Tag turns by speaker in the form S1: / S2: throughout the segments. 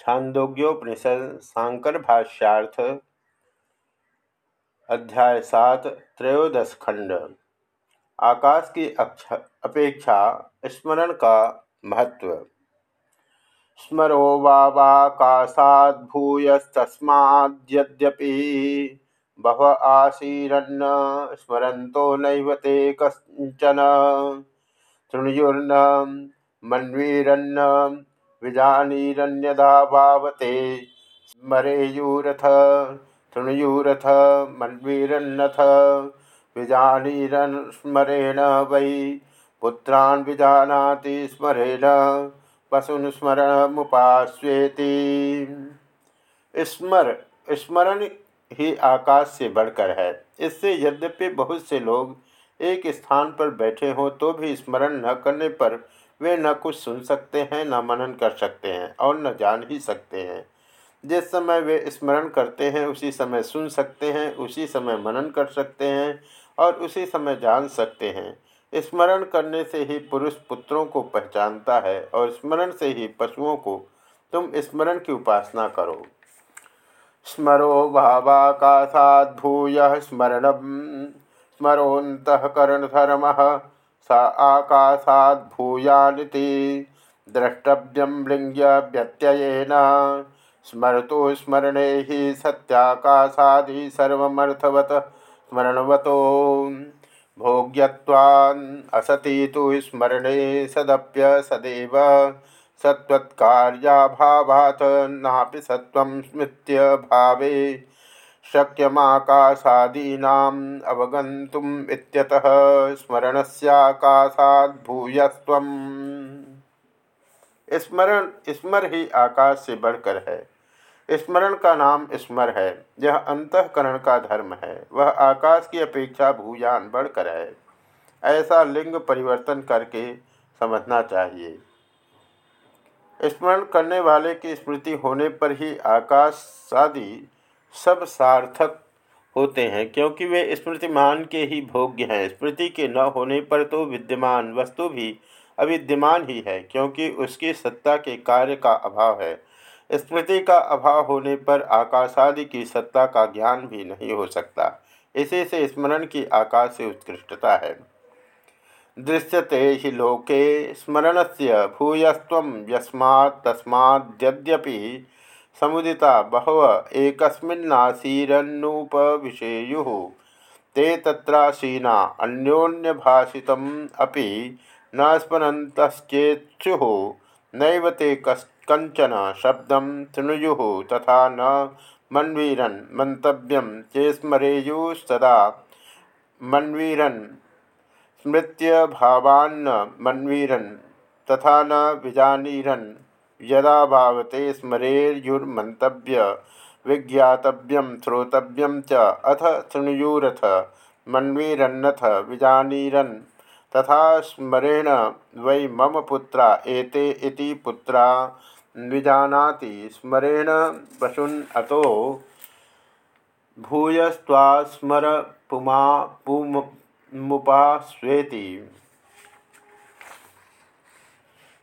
S1: छांदोग्योपनिषद सांकर भाष्यार्थ अध्याय सात, त्रयोदश खंड। आकाश की अपेक्षा, स्मरण का महत्व। स्मरो वाकाशाद भूयस्तस्माद्यपि बह आसीरन्न, स्मरन्तो नैव ते कश्चन। शृणुयुर्न मन्वीरन्न विजानीरन्यदा भावते स्मरेयूरथ शृणुयूरथ मन्वीरन्नथ। विजानीरन् स्मरेण वै, पुत्रान् विजानाति स्मरेण पशुन स्मरणमुपास्वेति स्मर, स्मरण ही आकाश से बढ़कर है। इससे यद्यपि बहुत से लोग एक स्थान पर बैठे हों तो भी स्मरण न करने पर वे न कुछ सुन सकते हैं, न मनन कर सकते हैं और न जान ही सकते हैं। जिस समय वे स्मरण करते हैं, उसी समय सुन सकते हैं, उसी समय मनन कर सकते हैं और उसी समय जान सकते हैं। स्मरण करने से ही पुरुष पुत्रों को पहचानता है और स्मरण से ही पशुओं को तुम स्मरण की उपासना करो। स्मरो भावाकाशाद्भूय स्मरण स्मरोन्तकरण धर्म स आकाशाद्भूयानिति द्रष्टव्यम लिंग्य व्यत्ययेन। स्मरतो स्मरणे ही सत्याकाशादि सर्वमर्थवत स्मरणवतो। भोग्यवान् तो स्मरणे सदप्य सदैव सत्वत्कार्याभावात् नापि सत्वं स्मृत्य भावे शक्यमाकाशादीनाम् अवगन्तुम् इत्यतः स्मरणस्याकाशाद्भूयस्त्वम् स्मरण, स्मर ही आकाश से बढ़कर है। स्मरण का नाम स्मर है। यह अंतकरण का धर्म है। वह आकाश की अपेक्षा भूयान बढ़कर है। ऐसा लिंग परिवर्तन करके समझना चाहिए। स्मरण करने वाले की स्मृति होने पर ही आकाश आदि सब सार्थक होते हैं, क्योंकि वे स्मृतिमान के ही भोग्य हैं। स्मृति के न होने पर तो विद्यमान वस्तु भी अविद्यमान ही है, क्योंकि उसकी सत्ता के कार्य का अभाव है। स्मृति का अभाव होने पर आकाशादि की सत्ता का ज्ञान भी नहीं हो सकता। इसी से स्मरण की आकाश से उत्कृष्टता है। दृश्यते ही लोके स्मरण से भूयस्व यस्मा तस्माद्यपि समुदिता बहव एकस्मिन्नासीरन्नुपविशेयुः ते तत्रासीना अन्योन्यभाषितम् अपि न स्मरन्तश्चेत्स्युः नैव ते कंचन शब्दं शृणुयुः तथा न मन्वीरन् मन्तव्यं चेस्मरेयुस्तदा मन्वीरन् स्मृत्य भावान्न मन्वीरन् तथा न विजानीरन् यदा भावते स्मरेयुर्मंतव्य विज्ञातव्यम श्रोतव्यम च अथ शृणुयूरथ, मन्वीरन्नथ विजानीरन्। तथा स्मरेण वै मम पुत्रा एते इति पुत्रा विजानाति। स्मरेण पशुन अतो भूयस्वा स्मर पुमा पुमुपास्वेति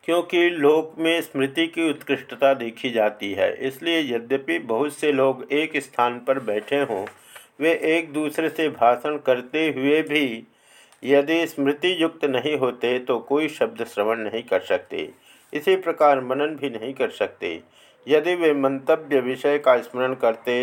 S1: क्योंकि लोक में स्मृति की उत्कृष्टता देखी जाती है। इसलिए यद्यपि बहुत से लोग एक स्थान पर बैठे हों, वे एक दूसरे से भाषण करते हुए भी यदि स्मृति युक्त नहीं होते तो कोई शब्द श्रवण नहीं कर सकते। इसी प्रकार मनन भी नहीं कर सकते। यदि वे मंतव्य विषय का स्मरण करते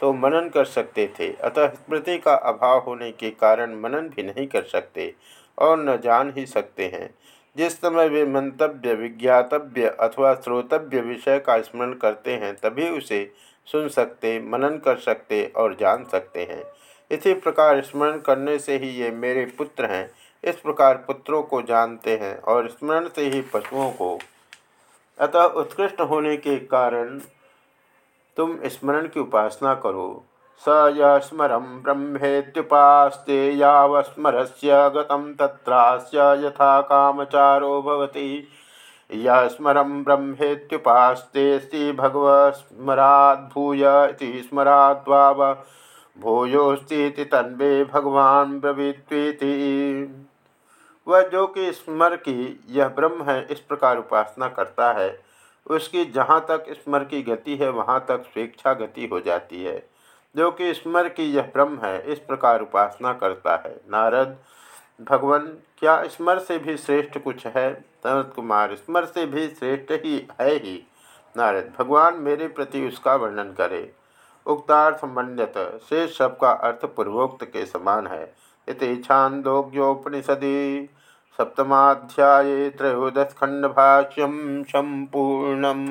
S1: तो मनन कर सकते थे। अतः स्मृति का अभाव होने के कारण मनन भी नहीं कर सकते और न जान ही सकते हैं। जिस समय वे मंतव्य, विज्ञातव्य अथवा श्रोतव्य विषय का स्मरण करते हैं, तभी उसे सुन सकते, मनन कर सकते और जान सकते हैं। इसी प्रकार स्मरण करने से ही ये मेरे पुत्र हैं। इस प्रकार पुत्रों को जानते हैं और स्मरण से ही पशुओं को। अतः उत्कृष्ट होने के कारण तुम स्मरण की उपासना करो। स यस्मरं ब्रह्मेत्युपास्ते यावस्मरस्य गतं तत्रास्य यथा कामचारो भवति। यस्मरं ब्रह्मेत्युपास्तेऽस्ति भगवस्मराद्भूय इति स्मराद्वाव। तन्वे भगवान ब्रवीत्वीति। वह जो कि स्मर की यह ब्रह्म है, इस प्रकार उपासना करता है। उसकी जहाँ तक स्मर की गति है, वहाँ तक स्वेच्छा गति हो जाती है। जो कि स्मर की यह ब्रह्म है, इस प्रकार उपासना करता है। नारद, भगवान, क्या स्मर से भी श्रेष्ठ कुछ है? सनत कुमार, स्मर से भी श्रेष्ठ ही है ही। नारद, भगवान मेरे प्रति उसका वर्णन करे। उक्तार्थ संबंधित से सब का अर्थ पूर्वोक्त के समान है। इति छांदोग्योपनिषदि, सप्तमाध्याये त्रयोदश खंड भाष्यम संपूर्णम